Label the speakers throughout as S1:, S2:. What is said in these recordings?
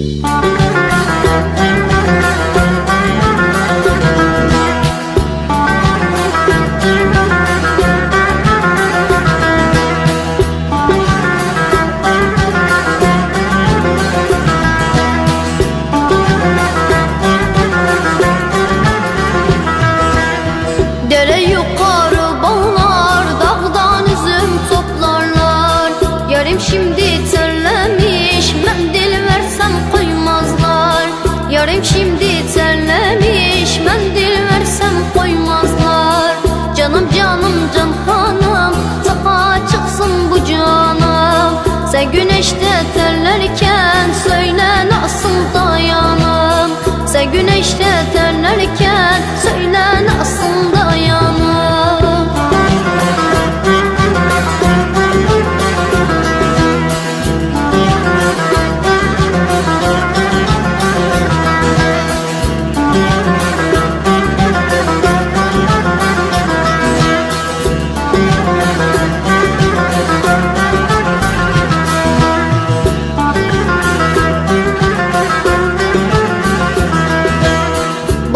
S1: Música Yarim şimdi terlemiş mendil versem koymazlar. Canım canım can hanım safa çıksın bu canım Sen güneşte terlerken söyle nasıl dayanım Sen güneşte terlerken söyle nasıl dayanım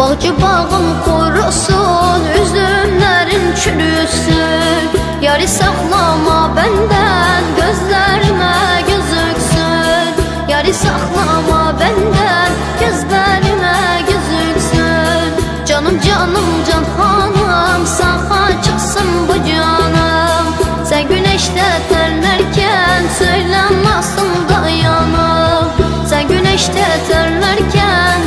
S1: Bağcı bağım kurusun, üzümlerin çürüsün. Yarı saklama benden, gözlerime gözüksün. Yarı saklama benden, gözlerime gözüksün. Canım canım can hanım, saha çıksın bu canım. Sen güneşte terlerken söyle nasıl dayanım. Sen güneşte terlerken